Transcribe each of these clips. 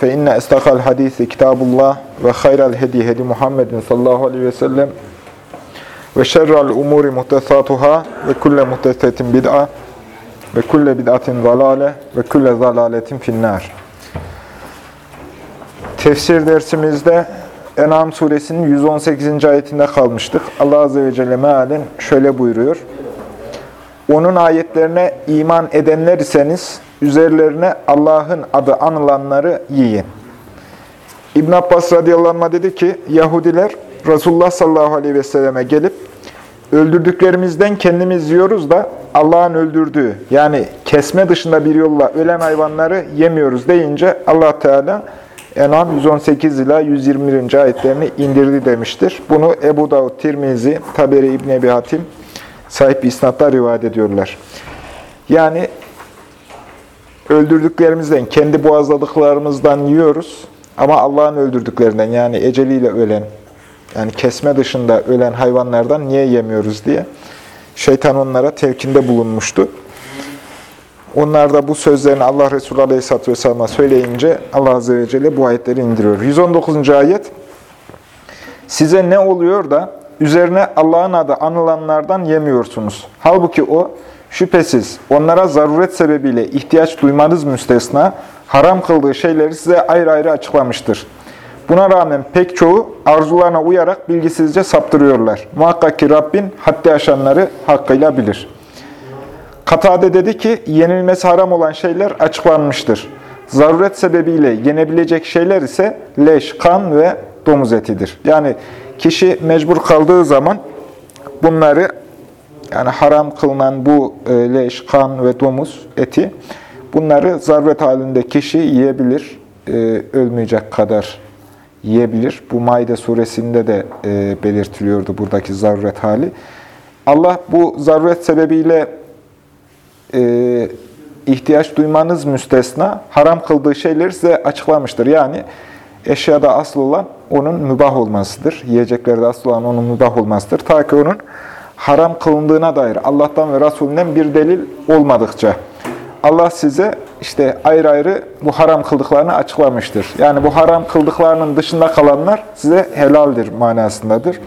Fe inne estakal hadisi kitabullah ve hayral hedi hedi Muhammedin sallallahu aleyhi ve sellem ve şerrel umuri muhtesatuhâ ve kulle muhtesetin bid'a ve kulle bid'atin zalale ve kulle zalaletin finnâr. Tefsir dersimizde En'am suresinin 118. ayetinde kalmıştık. Allah Azze ve Celle mealen şöyle buyuruyor. Onun ayetlerine iman edenler iseniz üzerlerine Allah'ın adı anılanları yiyin. İbn Abbas radıyallahu anh dedi ki Yahudiler Resulullah sallallahu aleyhi ve selleme gelip öldürdüklerimizden kendimiz yiyoruz da Allah'ın öldürdüğü yani kesme dışında bir yolla ölen hayvanları yemiyoruz deyince Allah Teala En'am 118 ila 121. ayetlerini indirdi demiştir. Bunu Ebu Davud, Tirmizi, Taberi İbn Ebi Hatim sahip isnatlar rivayet ediyorlar. Yani öldürdüklerimizden, kendi boğazladıklarımızdan yiyoruz. Ama Allah'ın öldürdüklerinden yani eceliyle ölen, yani kesme dışında ölen hayvanlardan niye yemiyoruz diye şeytan onlara telkinde bulunmuştu. Onlar da bu sözlerini Allah Resulü Aleyhisselatü Vesselam'a söyleyince Allah Azze ve Celle bu ayetleri indiriyor. 119. ayet Size ne oluyor da üzerine Allah'ın adı anılanlardan yemiyorsunuz. Halbuki o şüphesiz onlara zaruret sebebiyle ihtiyaç duymanız müstesna haram kıldığı şeyleri size ayrı ayrı açıklamıştır. Buna rağmen pek çoğu arzularına uyarak bilgisizce saptırıyorlar. Muhakkak ki Rabbin haddi aşanları hakkıyla bilir. Katade dedi ki, yenilmesi haram olan şeyler açıklanmıştır. Zaruret sebebiyle yenebilecek şeyler ise leş, kan ve domuz etidir. Yani kişi mecbur kaldığı zaman bunları yani haram kılınan bu leş, kan ve domuz eti bunları zaruret halinde kişi yiyebilir, ölmeyecek kadar yiyebilir. Bu Maide suresinde de belirtiliyordu buradaki zaruret hali. Allah bu zaruret sebebiyle ihtiyaç duymanız müstesna haram kıldığı şeyleri size açıklamıştır. Yani eşyada asıl olan onun mübah olmasıdır. Yiyeceklerde asıl olan onun mübah olmasıdır. Ta ki onun haram kılındığına dair Allah'tan ve Resulünden bir delil olmadıkça Allah size işte ayrı ayrı bu haram kıldıklarını açıklamıştır. Yani bu haram kıldıklarının dışında kalanlar size helaldir manasındadır.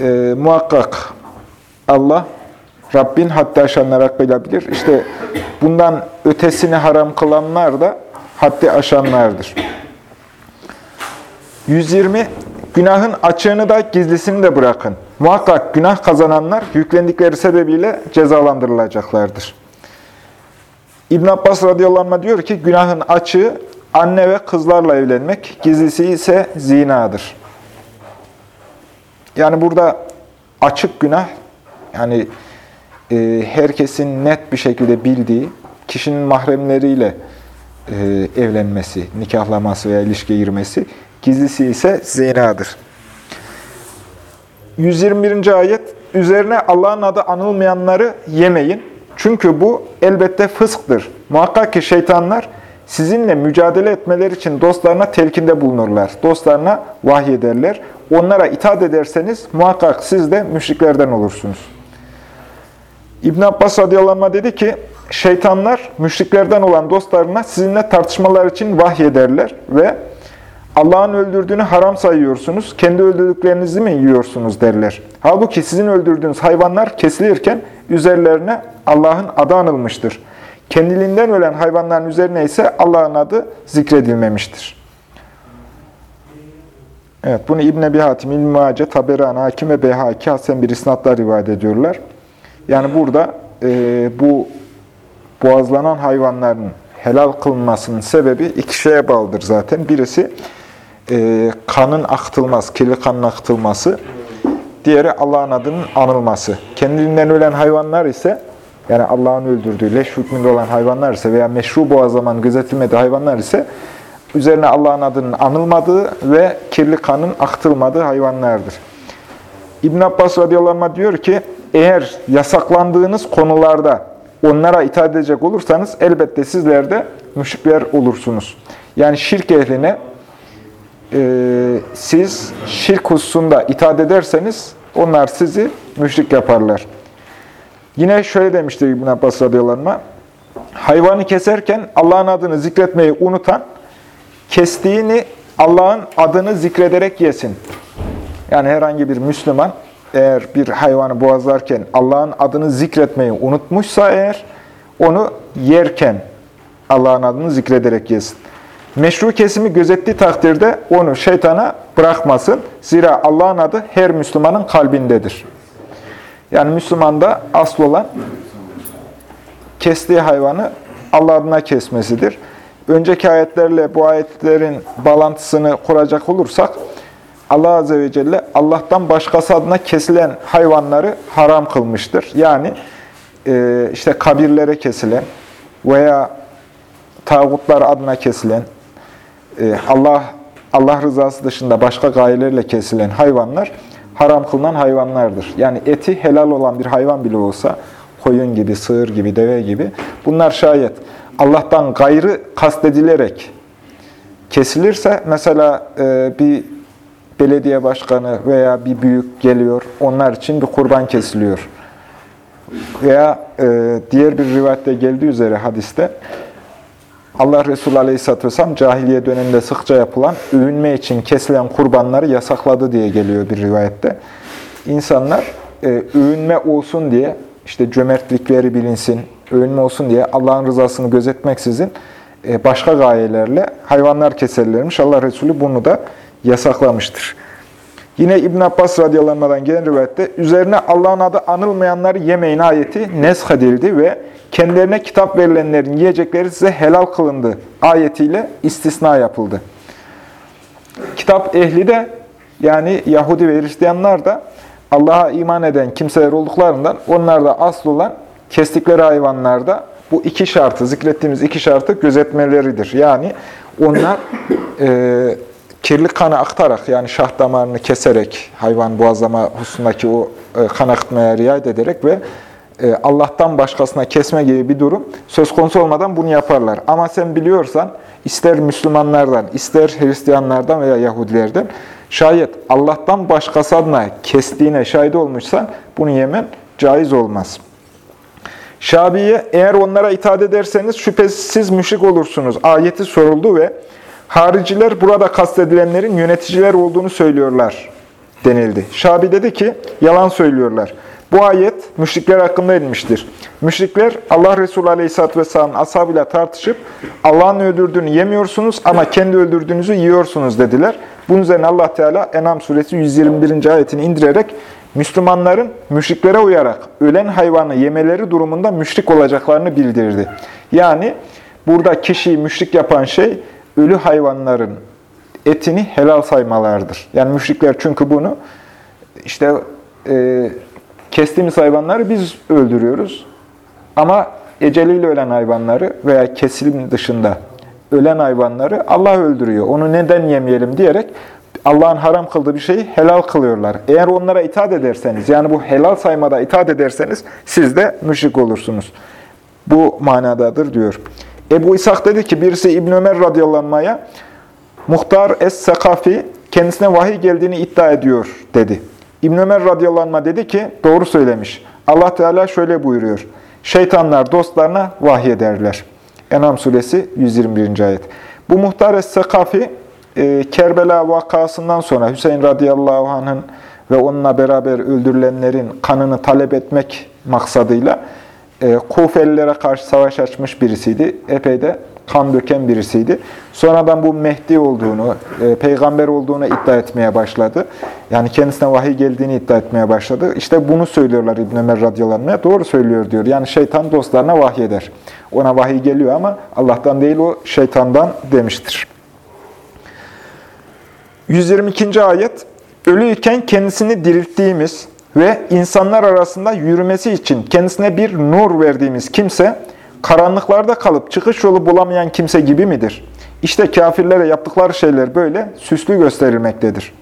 Ee, muhakkak Allah Rabbin haddi aşanlar hakkıyla bilir. İşte bundan ötesini haram kılanlar da haddi aşanlardır. 120. Günahın açığını da gizlisini de bırakın. Muhakkak günah kazananlar yüklendikleri sebebiyle cezalandırılacaklardır. İbn Abbas radıyallahu diyor ki günahın açığı anne ve kızlarla evlenmek, gizlisi ise zinadır. Yani burada açık günah yani e, herkesin net bir şekilde bildiği kişinin mahremleriyle e, evlenmesi, nikahlaması veya ilişkiye girmesi, gizlisi ise zinadır. 121. ayet üzerine Allah'ın adı anılmayanları yemeyin. Çünkü bu elbette fısktır. Muhakkak ki şeytanlar sizinle mücadele etmeleri için dostlarına telkinde bulunurlar. Dostlarına vahyederler. Onlara itaat ederseniz muhakkak siz de müşriklerden olursunuz. İbn Abbas radıyallahu dedi ki, şeytanlar müşriklerden olan dostlarına sizinle tartışmalar için vahyederler ve Allah'ın öldürdüğünü haram sayıyorsunuz, kendi öldürdüklerinizi mi yiyorsunuz derler. Halbuki sizin öldürdüğünüz hayvanlar kesilirken üzerlerine Allah'ın adı anılmıştır. Kendiliğinden ölen hayvanların üzerine ise Allah'ın adı zikredilmemiştir. Evet, bunu İbn Ebi Hatim, İlmi Mace, Taberan, Hakim ve Beyhaki Hasen bir isnatla rivayet ediyorlar. Yani burada e, bu boğazlanan hayvanların helal kılınmasının sebebi iki şeye bağlıdır zaten. Birisi e, kanın akıtılması, kirli kanın akıtılması. Diğeri Allah'ın adının anılması. Kendiliğinden ölen hayvanlar ise yani Allah'ın öldürdüğü leş hükmünde olan hayvanlar ise veya meşru boğazlamanın gözetilmediği hayvanlar ise üzerine Allah'ın adının anılmadığı ve kirli kanın aktılmadığı hayvanlardır. İbn Abbas radıyallahu anh diyor ki, eğer yasaklandığınız konularda onlara itaat edecek olursanız elbette sizler de müşrikler olursunuz. Yani şirk ehline e, siz şirk hususunda itaat ederseniz onlar sizi müşrik yaparlar. Yine şöyle demiştir İbn Abbas radıyallahu hayvanı keserken Allah'ın adını zikretmeyi unutan, kestiğini Allah'ın adını zikrederek yesin. Yani herhangi bir Müslüman eğer bir hayvanı boğazlarken Allah'ın adını zikretmeyi unutmuşsa eğer, onu yerken Allah'ın adını zikrederek yesin. Meşru kesimi gözettiği takdirde onu şeytana bırakmasın. Zira Allah'ın adı her Müslümanın kalbindedir. Yani Müslümanda asıl olan kestiği hayvanı Allah adına kesmesidir. Önceki ayetlerle bu ayetlerin bağlantısını kuracak olursak, Allah Azze ve Celle Allah'tan başkası adına kesilen hayvanları haram kılmıştır. Yani e, işte kabirlere kesilen veya tağutlar adına kesilen, Allah Allah rızası dışında başka gayelerle kesilen hayvanlar haram kılınan hayvanlardır. Yani eti helal olan bir hayvan bile olsa, koyun gibi, sığır gibi, deve gibi, bunlar şayet Allah'tan gayrı kastedilerek kesilirse, mesela e, bir belediye başkanı veya bir büyük geliyor, onlar için bir kurban kesiliyor. Veya e, diğer bir rivayette geldiği üzere hadiste, Allah Resulü Aleyhisselatü Vesselam cahiliye döneminde sıkça yapılan övünme için kesilen kurbanları yasakladı diye geliyor bir rivayette. İnsanlar e, övünme olsun diye, işte cömertlikleri bilinsin, övünme olsun diye Allah'ın rızasını gözetmeksizin e, başka gayelerle hayvanlar keserlermiş. Allah Resulü bunu da yasaklamıştır. Yine İbn Abbas radıyallahu gelen rivayette üzerine Allah'ın adı anılmayanları yemeyin ayeti nesk edildi ve kendilerine kitap verilenlerin yiyecekleri size helal kılındı ayetiyle istisna yapıldı. Kitap ehli de yani Yahudi ve Hristiyanlar da Allah'a iman eden kimseler olduklarından onlar da asıl olan kestikleri hayvanlarda bu iki şartı, zikrettiğimiz iki şartı gözetmeleridir. Yani onlar e, kirli kanı aktarak yani şah damarını keserek hayvan boğazlama hususundaki o e, kan akıtmaya riayet ederek ve e, Allah'tan başkasına kesme gibi bir durum söz konusu olmadan bunu yaparlar. Ama sen biliyorsan ister Müslümanlardan, ister Hristiyanlardan veya Yahudilerden şayet Allah'tan başkası adına kestiğine şahit olmuşsan bunu yemen caiz olmaz. Şabi'ye eğer onlara itaat ederseniz şüphesiz müşrik olursunuz. Ayeti soruldu ve hariciler burada kastedilenlerin yöneticiler olduğunu söylüyorlar denildi. Şabi dedi ki yalan söylüyorlar. Bu ayet müşrikler hakkında inmiştir. Müşrikler Allah Resulü Aleyhisselatü Vesselam'ın ashabıyla tartışıp Allah'ın öldürdüğünü yemiyorsunuz ama kendi öldürdüğünüzü yiyorsunuz dediler. Bunun üzerine Allah Teala Enam suresi 121. ayetini indirerek Müslümanların müşriklere uyarak ölen hayvanı yemeleri durumunda müşrik olacaklarını bildirdi. Yani burada kişiyi müşrik yapan şey ölü hayvanların etini helal saymalardır. Yani müşrikler çünkü bunu işte e, kestiğimiz hayvanları biz öldürüyoruz. Ama eceliyle ölen hayvanları veya kesim dışında ölen hayvanları Allah öldürüyor. Onu neden yemeyelim diyerek Allah'ın haram kıldığı bir şeyi helal kılıyorlar. Eğer onlara itaat ederseniz, yani bu helal saymada itaat ederseniz siz de müşrik olursunuz. Bu manadadır diyor. Ebu İshak dedi ki birisi İbn Ömer radıyallahu Muhtar Es-Sakafi kendisine vahiy geldiğini iddia ediyor dedi. İbn Ömer radıyallahu dedi ki doğru söylemiş. Allah Teala şöyle buyuruyor. Şeytanlar dostlarına vahiy ederler. Enam suresi 121. ayet. Bu Muhtar Es-Sakafi e, Kerbela vakasından sonra Hüseyin radıyallahu anh'ın ve onunla beraber öldürülenlerin kanını talep etmek maksadıyla e, Kufelilere karşı savaş açmış birisiydi. Epey de kan döken birisiydi. Sonradan bu Mehdi olduğunu, e, peygamber olduğunu iddia etmeye başladı. Yani kendisine vahiy geldiğini iddia etmeye başladı. İşte bunu söylüyorlar İbn Ömer radıyallahu anh. Doğru söylüyor diyor. Yani şeytan dostlarına vahiy eder. Ona vahiy geliyor ama Allah'tan değil o şeytandan demiştir. 122. ayet Ölüyken kendisini dirilttiğimiz ve insanlar arasında yürümesi için kendisine bir nur verdiğimiz kimse, karanlıklarda kalıp çıkış yolu bulamayan kimse gibi midir? İşte kafirlere yaptıkları şeyler böyle süslü gösterilmektedir.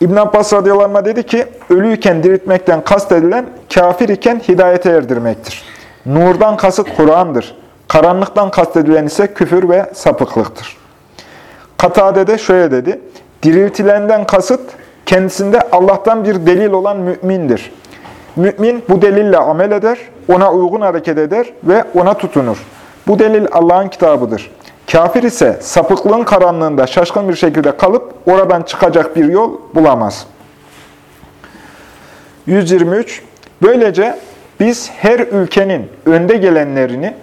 İbn Abbas radıyallahu anh dedi ki, ölüyken diriltmekten kastedilen kafir iken hidayete erdirmektir. Nurdan kasıt Kur'an'dır. Karanlıktan kastedilen ise küfür ve sapıklıktır. Katade de şöyle dedi, diriltilenden kasıt kendisinde Allah'tan bir delil olan mümindir. Mümin bu delille amel eder, ona uygun hareket eder ve ona tutunur. Bu delil Allah'ın kitabıdır. Kafir ise sapıklığın karanlığında şaşkın bir şekilde kalıp oradan çıkacak bir yol bulamaz. 123. Böylece biz her ülkenin önde gelenlerini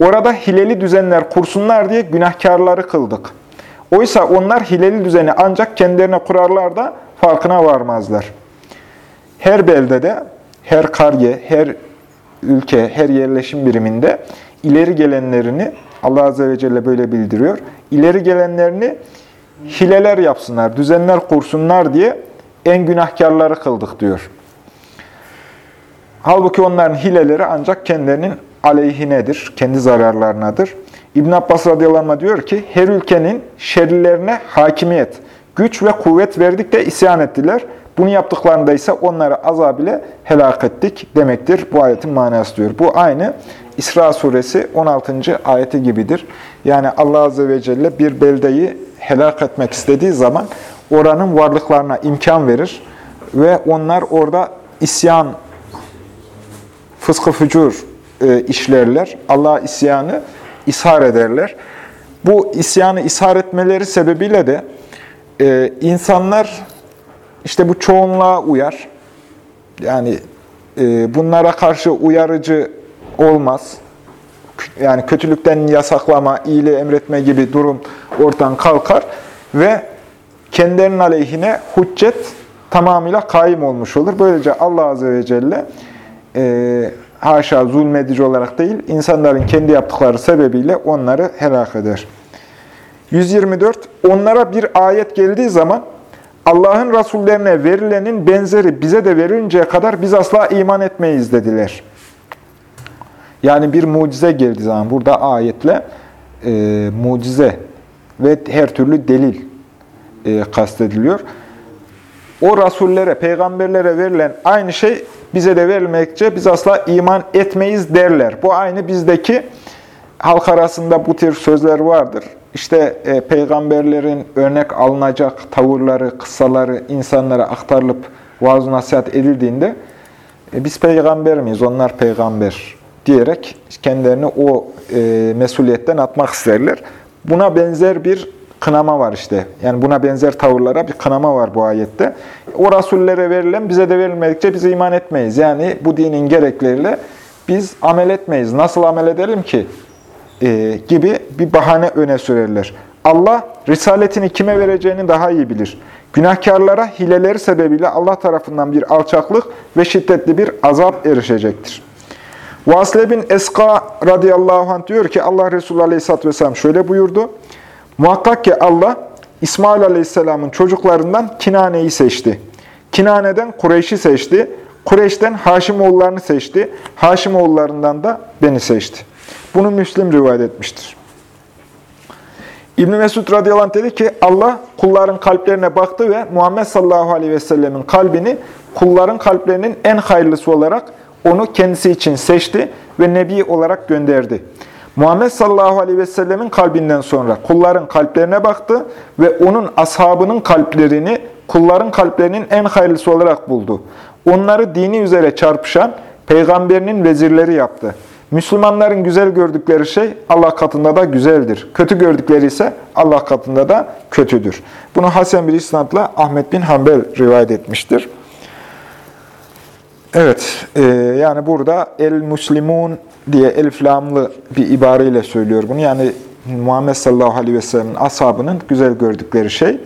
orada hileli düzenler kursunlar diye günahkarları kıldık. Oysa onlar hileli düzeni ancak kendilerine kurarlar da farkına varmazlar. Her beldede, her karye, her ülke, her yerleşim biriminde ileri gelenlerini Allah Azze ve Celle böyle bildiriyor. İleri gelenlerini hileler yapsınlar, düzenler kursunlar diye en günahkarları kıldık diyor. Halbuki onların hileleri ancak kendilerinin aleyhinedir, kendi zararlarınadır. İbn Abbas radıyallahu anh diyor ki, her ülkenin şerrilerine hakimiyet, güç ve kuvvet verdik de isyan ettiler. Bunu yaptıklarında ise onları azab ile helak ettik demektir. Bu ayetin manası diyor. Bu aynı İsra suresi 16. ayeti gibidir. Yani Allah Azze ve Celle bir beldeyi helak etmek istediği zaman oranın varlıklarına imkan verir ve onlar orada isyan, fıskı fücur e, işlerler. Allah isyanı ishar ederler. Bu isyanı ishar etmeleri sebebiyle de e, insanlar işte bu çoğunluğa uyar. Yani e, bunlara karşı uyarıcı olmaz. Yani kötülükten yasaklama, iyiliği emretme gibi durum ortadan kalkar ve kendilerinin aleyhine hüccet tamamıyla kaim olmuş olur. Böylece Allah Azze ve Celle e, haşa zulmedici olarak değil, insanların kendi yaptıkları sebebiyle onları helak eder. 124. Onlara bir ayet geldiği zaman Allah'ın Rasullerine verilenin benzeri bize de verinceye kadar biz asla iman etmeyiz dediler. Yani bir mucize geldiği zaman burada ayetle e, mucize ve her türlü delil e, kastediliyor. O rasullere, peygamberlere verilen aynı şey bize de verilmekçe biz asla iman etmeyiz derler. Bu aynı bizdeki halk arasında bu tür sözler vardır. İşte e, peygamberlerin örnek alınacak tavırları, kıssaları insanlara aktarılıp vaaz nasihat edildiğinde e, biz peygamber miyiz, onlar peygamber diyerek kendilerini o e, mesuliyetten atmak isterler. Buna benzer bir kınama var işte. Yani buna benzer tavırlara bir kınama var bu ayette. O rasullere verilen bize de verilmedikçe biz iman etmeyiz. Yani bu dinin gerekleriyle biz amel etmeyiz. Nasıl amel edelim ki? E, gibi bir bahane öne sürerler. Allah risaletini kime vereceğini daha iyi bilir. Günahkarlara hileleri sebebiyle Allah tarafından bir alçaklık ve şiddetli bir azap erişecektir. Vasile bin Eska radıyallahu anh diyor ki Allah Resulü aleyhisselatü vesselam şöyle buyurdu. Muhakkak ki Allah İsmail aleyhisselamın çocuklarından Kinane'yi seçti. Kinane'den Kureyş'i seçti. Kureyş'ten Haşimoğullarını seçti. Haşimoğullarından da beni seçti. Bunu Müslim rivayet etmiştir. İbn Mesud radıyallahu anh dedi ki Allah kulların kalplerine baktı ve Muhammed sallallahu aleyhi ve sellemin kalbini kulların kalplerinin en hayırlısı olarak onu kendisi için seçti ve nebi olarak gönderdi. Muhammed sallallahu aleyhi ve sellemin kalbinden sonra kulların kalplerine baktı ve onun ashabının kalplerini kulların kalplerinin en hayırlısı olarak buldu. Onları dini üzere çarpışan peygamberinin vezirleri yaptı. Müslümanların güzel gördükleri şey Allah katında da güzeldir. Kötü gördükleri ise Allah katında da kötüdür. Bunu Hasan bir isnatla Ahmet bin Hanbel rivayet etmiştir. Evet, e, yani burada el-muslimun diye eliflamlı bir ibareyle söylüyor bunu. Yani Muhammed sallallahu aleyhi ve sellem'in ashabının güzel gördükleri şey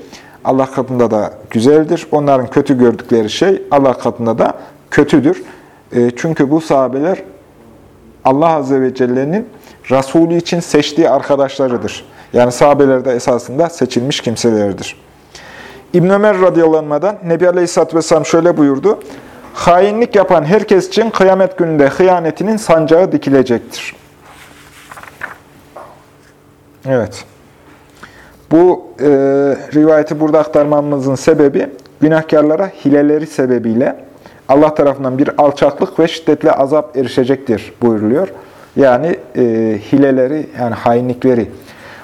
Allah katında da güzeldir. Onların kötü gördükleri şey Allah katında da kötüdür. E, çünkü bu sahabeler Allah azze ve celle'nin Resulü için seçtiği arkadaşlarıdır. Yani sahabeler de esasında seçilmiş kimselerdir. İbn Ömer radıyallahu anh'dan Nebi Aleyhisselatü Vesselam şöyle buyurdu. Hainlik yapan herkes için kıyamet gününde hıyanetinin sancağı dikilecektir. Evet. Bu e, rivayeti burada aktarmamızın sebebi günahkarlara hileleri sebebiyle Allah tarafından bir alçaklık ve şiddetli azap erişecektir buyuruluyor. Yani e, hileleri, yani hainlikleri.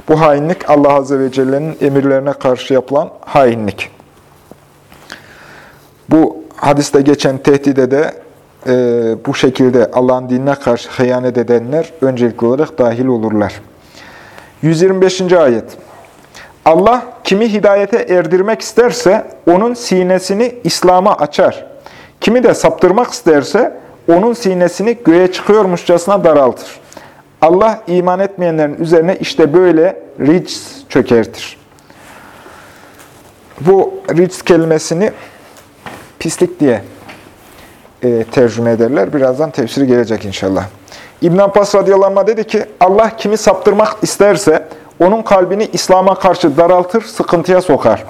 Bu hainlik Allah Azze ve Celle'nin emirlerine karşı yapılan hainlik. Bu hadiste geçen tehdide de e, bu şekilde Allah'ın dinine karşı hıyanet edenler öncelikli olarak dahil olurlar. 125. ayet. Allah kimi hidayete erdirmek isterse onun sinesini İslam'a açar. Kimi de saptırmak isterse onun sinesini göğe çıkıyormuşçasına daraltır. Allah iman etmeyenlerin üzerine işte böyle rics çökertir. Bu rics kelimesini pislik diye e, tercüme ederler. Birazdan tefsiri gelecek inşallah. İbn Abbas radıyallahu anh dedi ki, Allah kimi saptırmak isterse onun kalbini İslam'a karşı daraltır, sıkıntıya sokar.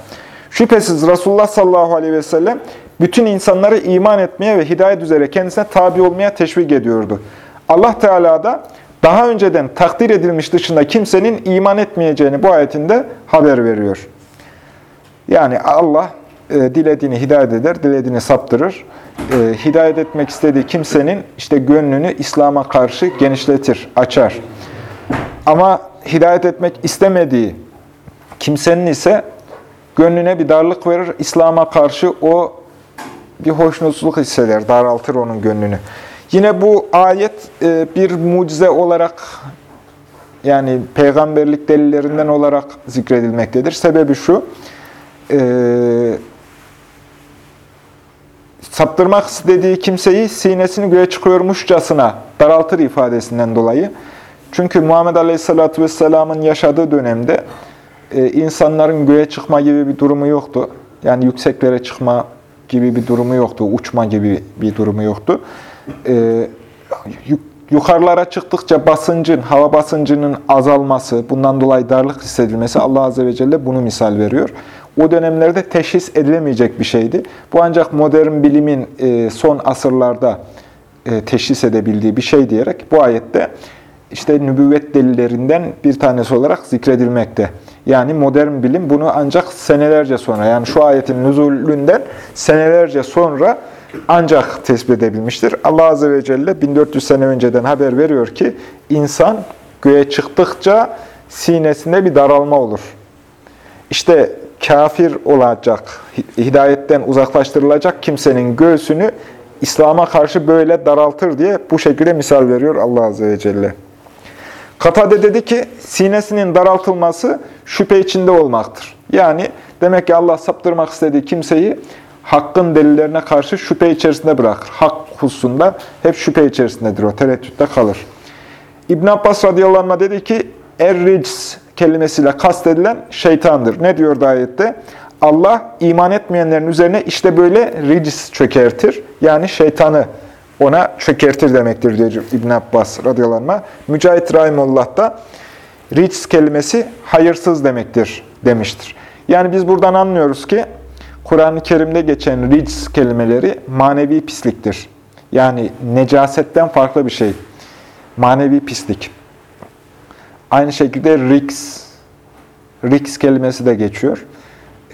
Şüphesiz Resulullah sallallahu aleyhi ve sellem bütün insanları iman etmeye ve hidayet üzere kendisine tabi olmaya teşvik ediyordu. Allah Teala da daha önceden takdir edilmiş dışında kimsenin iman etmeyeceğini bu ayetinde haber veriyor. Yani Allah e, dilediğini hidayet eder, dilediğini saptırır. E, hidayet etmek istediği kimsenin işte gönlünü İslam'a karşı genişletir, açar. Ama hidayet etmek istemediği kimsenin ise gönlüne bir darlık verir. İslam'a karşı o bir hoşnutsuzluk hisseder, daraltır onun gönlünü. Yine bu ayet e, bir mucize olarak yani peygamberlik delillerinden olarak zikredilmektedir. Sebebi şu, e, saptırmak istediği kimseyi sinesini göğe çıkıyormuşçasına daraltır ifadesinden dolayı. Çünkü Muhammed Aleyhisselatü Vesselam'ın yaşadığı dönemde e, insanların göğe çıkma gibi bir durumu yoktu. Yani yükseklere çıkma gibi bir durumu yoktu, uçma gibi bir durumu yoktu. E, yukarılara çıktıkça basıncın, hava basıncının azalması, bundan dolayı darlık hissedilmesi Allah Azze ve Celle bunu misal veriyor. O dönemlerde teşhis edilemeyecek bir şeydi. Bu ancak modern bilimin e, son asırlarda e, teşhis edebildiği bir şey diyerek bu ayette işte nübüvvet delillerinden bir tanesi olarak zikredilmekte. Yani modern bilim bunu ancak senelerce sonra, yani şu ayetin nüzulünden senelerce sonra ancak tespit edebilmiştir. Allah Azze ve Celle 1400 sene önceden haber veriyor ki, insan göğe çıktıkça sinesinde bir daralma olur. İşte kafir olacak, hidayetten uzaklaştırılacak kimsenin göğsünü İslam'a karşı böyle daraltır diye bu şekilde misal veriyor Allah Azze ve Celle. Katade dedi ki, sinesinin daraltılması şüphe içinde olmaktır. Yani demek ki Allah saptırmak istediği kimseyi hakkın delillerine karşı şüphe içerisinde bırakır. Hak hususunda hep şüphe içerisindedir o, tereddütte kalır. İbn Abbas radıyallahu anh dedi ki, er-rics kelimesiyle kastedilen şeytandır. Ne diyor ayette? Allah iman etmeyenlerin üzerine işte böyle ricis çökertir. Yani şeytanı ona çökertir demektir diyor İbn Abbas radıyallahu anh. Mücahit Rahimullah da rics kelimesi hayırsız demektir demiştir. Yani biz buradan anlıyoruz ki Kur'an-ı Kerim'de geçen rics kelimeleri manevi pisliktir. Yani necasetten farklı bir şey. Manevi pislik. Aynı şekilde rics, rics kelimesi de geçiyor.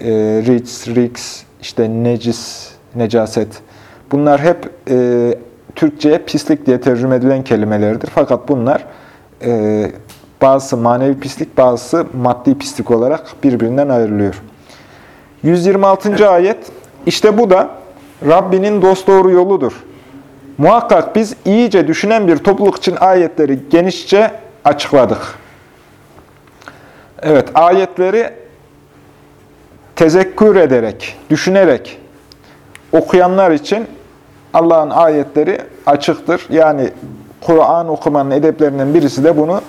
E, rics, rics, işte necis, necaset. Bunlar hep e, Türkçe'ye pislik diye tercüme edilen kelimelerdir. Fakat bunlar e, bazısı manevi pislik, bazısı maddi pislik olarak birbirinden ayrılıyor. 126. ayet, işte bu da Rabbinin dosdoğru yoludur. Muhakkak biz iyice düşünen bir topluluk için ayetleri genişçe açıkladık. Evet, ayetleri tezekkür ederek, düşünerek okuyanlar için Allah'ın ayetleri açıktır. Yani Kur'an okumanın edeplerinden birisi de bunu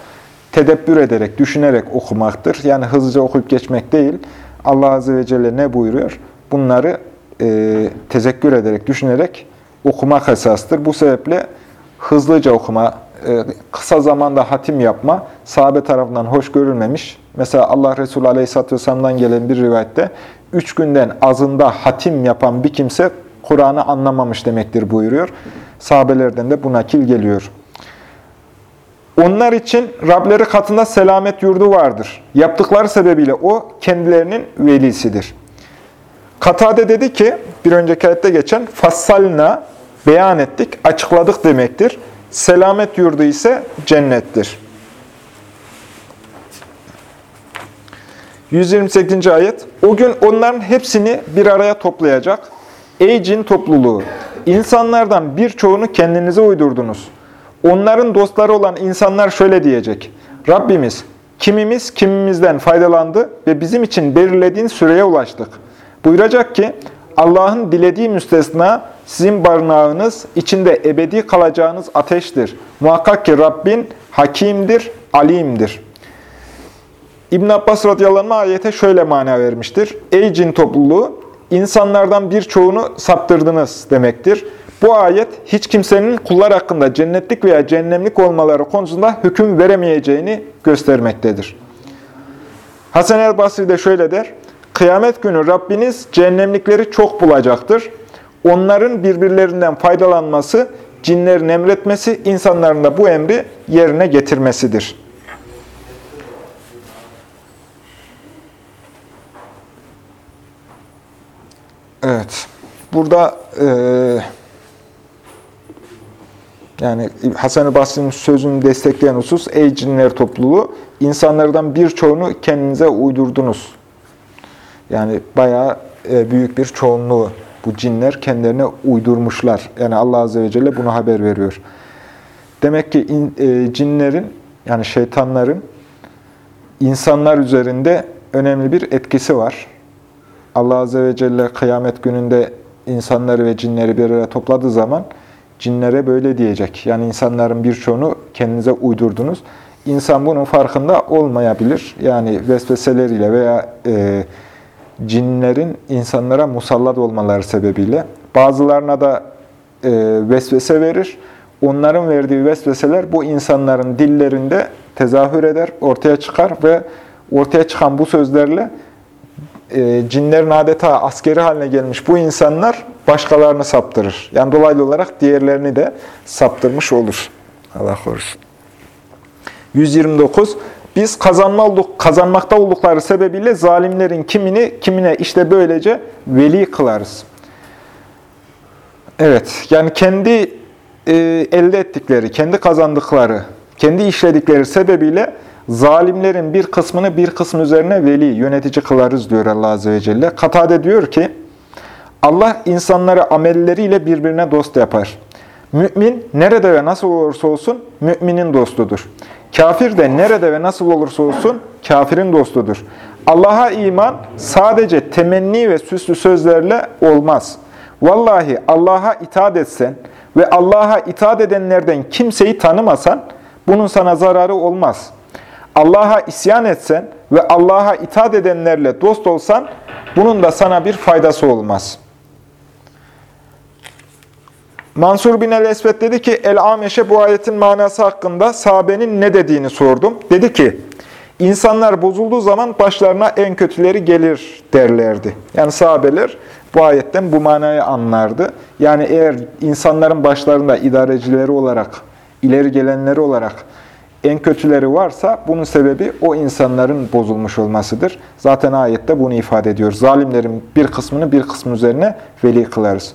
tedebbür ederek, düşünerek okumaktır. Yani hızlıca okuyup geçmek değil. Allah Azze ve Celle ne buyuruyor? Bunları e, tezekkür ederek, düşünerek okumak esastır. Bu sebeple hızlıca okuma, e, kısa zamanda hatim yapma sahabe tarafından hoş görülmemiş. Mesela Allah Resulü Aleyhisselatü Vesselam'dan gelen bir rivayette, üç günden azında hatim yapan bir kimse Kur'an'ı anlamamış demektir buyuruyor. Sahabelerden de bu nakil geliyor. Onlar için Rableri katında selamet yurdu vardır. Yaptıkları sebebiyle o kendilerinin velisidir. Katade dedi ki, bir önceki ayette geçen, fassalna, beyan ettik, açıkladık demektir. Selamet yurdu ise cennettir. 128. ayet, O gün onların hepsini bir araya toplayacak. Ey cin topluluğu! İnsanlardan birçoğunu kendinize uydurdunuz. Onların dostları olan insanlar şöyle diyecek. Rabbimiz, kimimiz kimimizden faydalandı ve bizim için belirlediğin süreye ulaştık. Buyuracak ki, Allah'ın dilediği müstesna sizin barınağınız, içinde ebedi kalacağınız ateştir. Muhakkak ki Rabbin hakimdir, alimdir. İbn Abbas radıyallahu anh ayete şöyle mana vermiştir. Ey cin topluluğu, insanlardan birçoğunu saptırdınız demektir. Bu ayet hiç kimsenin kullar hakkında cennetlik veya cehennemlik olmaları konusunda hüküm veremeyeceğini göstermektedir. Hasan el Basri de şöyle der. Kıyamet günü Rabbiniz cehennemlikleri çok bulacaktır. Onların birbirlerinden faydalanması, cinlerin emretmesi, insanların da bu emri yerine getirmesidir. Evet. Burada e, yani Hasan-ı Basri'nin sözünü destekleyen husus, ey cinler topluluğu, insanlardan birçoğunu kendinize uydurdunuz. Yani bayağı e, büyük bir çoğunluğu bu cinler kendilerine uydurmuşlar. Yani Allah Azze ve Celle bunu haber veriyor. Demek ki in, e, cinlerin, yani şeytanların insanlar üzerinde önemli bir etkisi var. Allah Azze ve Celle kıyamet gününde insanları ve cinleri bir araya topladığı zaman cinlere böyle diyecek. Yani insanların birçoğunu kendinize uydurdunuz. İnsan bunun farkında olmayabilir. Yani vesveseleriyle veya e, cinlerin insanlara musallat olmaları sebebiyle. Bazılarına da e, vesvese verir. Onların verdiği vesveseler bu insanların dillerinde tezahür eder, ortaya çıkar ve ortaya çıkan bu sözlerle e, cinlerin adeta askeri haline gelmiş bu insanlar başkalarını saptırır. Yani dolaylı olarak diğerlerini de saptırmış olur. Allah korusun. 129. Biz kazanma olduk, kazanmakta oldukları sebebiyle zalimlerin kimini kimine işte böylece veli kılarız. Evet, yani kendi e, elde ettikleri, kendi kazandıkları, kendi işledikleri sebebiyle zalimlerin bir kısmını bir kısmı üzerine veli, yönetici kılarız diyor Allah Azze ve Celle. Katade diyor ki, Allah insanları amelleriyle birbirine dost yapar. Mümin nerede ve nasıl olursa olsun müminin dostudur. Kafir de nerede ve nasıl olursa olsun kafirin dostudur. Allah'a iman sadece temenni ve süslü sözlerle olmaz. Vallahi Allah'a itaat etsen ve Allah'a itaat edenlerden kimseyi tanımasan bunun sana zararı olmaz. Allah'a isyan etsen ve Allah'a itaat edenlerle dost olsan bunun da sana bir faydası olmaz.'' Mansur bin el-Esvet dedi ki, El-Ameş'e bu ayetin manası hakkında sahabenin ne dediğini sordum. Dedi ki, insanlar bozulduğu zaman başlarına en kötüleri gelir derlerdi. Yani sahabeler bu ayetten bu manayı anlardı. Yani eğer insanların başlarında idarecileri olarak, ileri gelenleri olarak en kötüleri varsa bunun sebebi o insanların bozulmuş olmasıdır. Zaten ayette bunu ifade ediyor. Zalimlerin bir kısmını bir kısmı üzerine veli kılarız.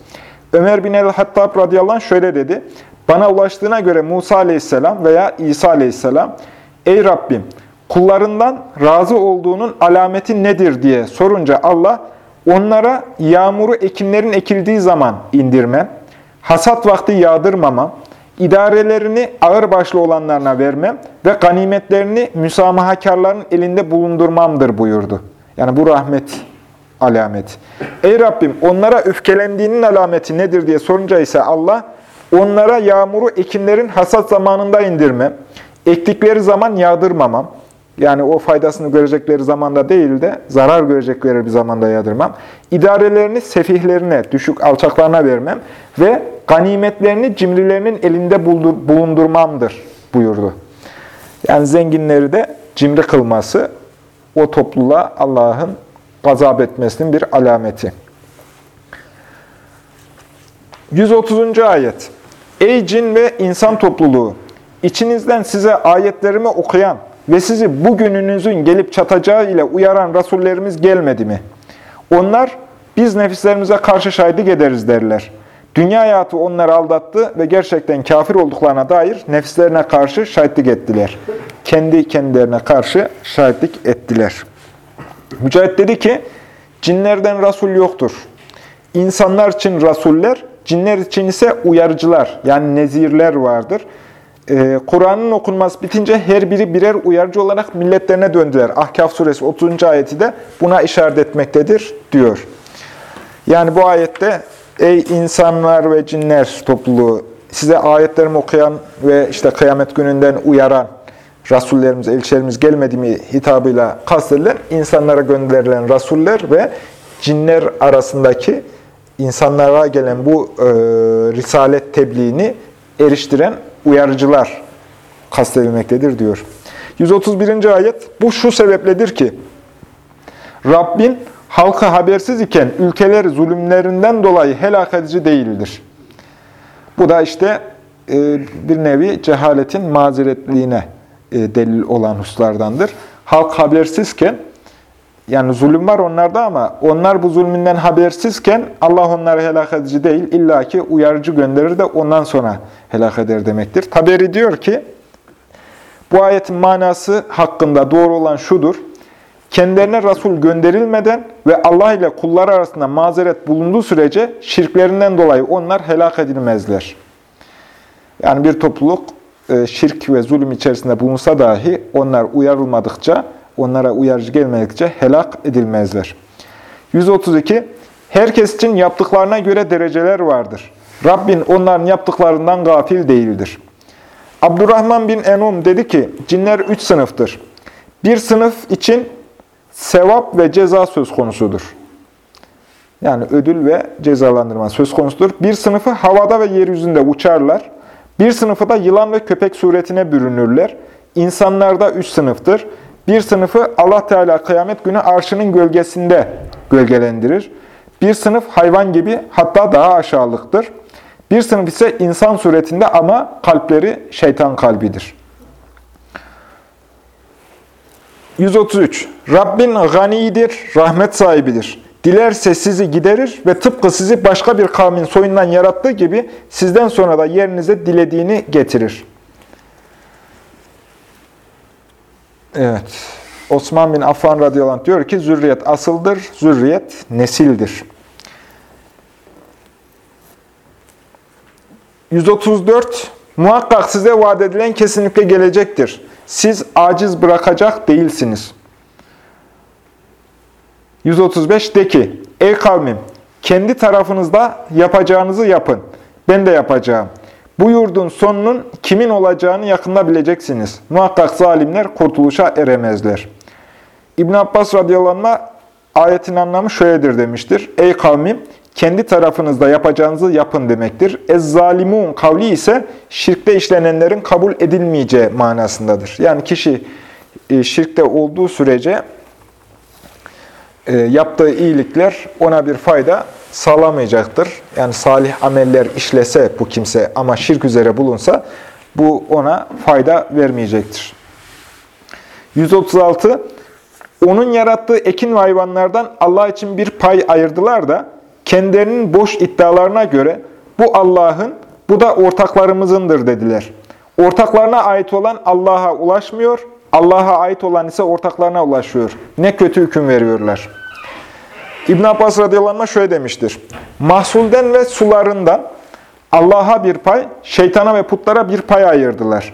Ömer bin el-Hattab radıyallahu anh şöyle dedi. Bana ulaştığına göre Musa aleyhisselam veya İsa aleyhisselam, Ey Rabbim kullarından razı olduğunun alameti nedir diye sorunca Allah, onlara yağmuru ekinlerin ekildiği zaman indirmem, hasat vakti yağdırmamam, idarelerini ağırbaşlı olanlarına vermem ve ganimetlerini müsamahakarların elinde bulundurmamdır buyurdu. Yani bu rahmet alamet. Ey Rabbim onlara öfkelendiğinin alameti nedir diye sorunca ise Allah onlara yağmuru ekinlerin hasat zamanında indirmem, ektikleri zaman yağdırmamam, yani o faydasını görecekleri zamanda değil de zarar görecekleri bir zamanda yağdırmam. İdarelerini sefihlerine, düşük alçaklarına vermem ve ganimetlerini cimrilerinin elinde bulundurmamdır buyurdu. Yani zenginleri de cimri kılması o topluluğa Allah'ın gazap etmesinin bir alameti. 130. ayet. Ey cin ve insan topluluğu! içinizden size ayetlerimi okuyan ve sizi bugününüzün gelip çatacağı ile uyaran rasullerimiz gelmedi mi? Onlar, biz nefislerimize karşı şahitlik ederiz derler. Dünya hayatı onları aldattı ve gerçekten kafir olduklarına dair nefislerine karşı şahitlik ettiler. Kendi kendilerine karşı şahitlik ettiler. Mücahit dedi ki, cinlerden Resul yoktur. İnsanlar için Rasuller, cinler için ise uyarıcılar, yani nezirler vardır. Ee, Kur'an'ın okunması bitince her biri birer uyarıcı olarak milletlerine döndüler. Ahkaf suresi 30. ayeti de buna işaret etmektedir diyor. Yani bu ayette ey insanlar ve cinler topluluğu size ayetlerimi okuyan ve işte kıyamet gününden uyaran Rasullerimiz, elçilerimiz gelmedi mi hitabıyla kastedilen insanlara gönderilen Rasuller ve cinler arasındaki insanlara gelen bu e, risalet tebliğini eriştiren uyarıcılar kastedilmektedir diyor. 131. ayet, bu şu sebepledir ki, Rabbin halkı habersiz iken ülkeleri zulümlerinden dolayı helak edici değildir. Bu da işte e, bir nevi cehaletin mazeretliğine e, delil olan hususlardandır. Halk habersizken, yani zulüm var onlarda ama onlar bu zulmünden habersizken Allah onları helak edici değil, illaki uyarıcı gönderir de ondan sonra helak eder demektir. Taberi diyor ki, bu ayetin manası hakkında doğru olan şudur. Kendilerine Resul gönderilmeden ve Allah ile kullar arasında mazeret bulunduğu sürece şirklerinden dolayı onlar helak edilmezler. Yani bir topluluk e, şirk ve zulüm içerisinde bulunsa dahi onlar uyarılmadıkça, onlara uyarıcı gelmedikçe helak edilmezler. 132. Herkes için yaptıklarına göre dereceler vardır. Rabbin onların yaptıklarından gafil değildir. Abdurrahman bin Enum dedi ki, cinler üç sınıftır. Bir sınıf için sevap ve ceza söz konusudur. Yani ödül ve cezalandırma söz konusudur. Bir sınıfı havada ve yeryüzünde uçarlar. Bir sınıfı da yılan ve köpek suretine bürünürler. İnsanlarda üç sınıftır. Bir sınıfı Allah Teala kıyamet günü arşının gölgesinde gölgelendirir. Bir sınıf hayvan gibi hatta daha aşağılıktır. Bir sınıf ise insan suretinde ama kalpleri şeytan kalbidir. 133. Rabbin ganidir, rahmet sahibidir. Dilerse sizi giderir ve tıpkı sizi başka bir kavmin soyundan yarattığı gibi sizden sonra da yerinize dilediğini getirir. Evet. Osman bin Affan radıyallahu anh diyor ki, zürriyet asıldır, zürriyet nesildir. 134. Muhakkak size vaat edilen kesinlikle gelecektir. Siz aciz bırakacak değilsiniz. 135 de ki, ey kavmim, kendi tarafınızda yapacağınızı yapın. Ben de yapacağım. Bu yurdun sonunun kimin olacağını yakında bileceksiniz. Muhakkak zalimler kurtuluşa eremezler. İbn Abbas radıyallahu ayetin anlamı şöyledir demiştir. Ey kavmim, kendi tarafınızda yapacağınızı yapın demektir. Ez-zalimun kavli ise şirkte işlenenlerin kabul edilmeyeceği manasındadır. Yani kişi e, şirkte olduğu sürece e, yaptığı iyilikler ona bir fayda sağlamayacaktır. Yani salih ameller işlese bu kimse ama şirk üzere bulunsa bu ona fayda vermeyecektir. 136. Onun yarattığı ekin ve hayvanlardan Allah için bir pay ayırdılar da kendilerinin boş iddialarına göre bu Allah'ın, bu da ortaklarımızındır dediler. Ortaklarına ait olan Allah'a ulaşmıyor, Allah'a ait olan ise ortaklarına ulaşıyor. Ne kötü hüküm veriyorlar. İbn Abbas radıyallahu anh şöyle demiştir. Mahsulden ve sularından Allah'a bir pay, şeytana ve putlara bir pay ayırdılar.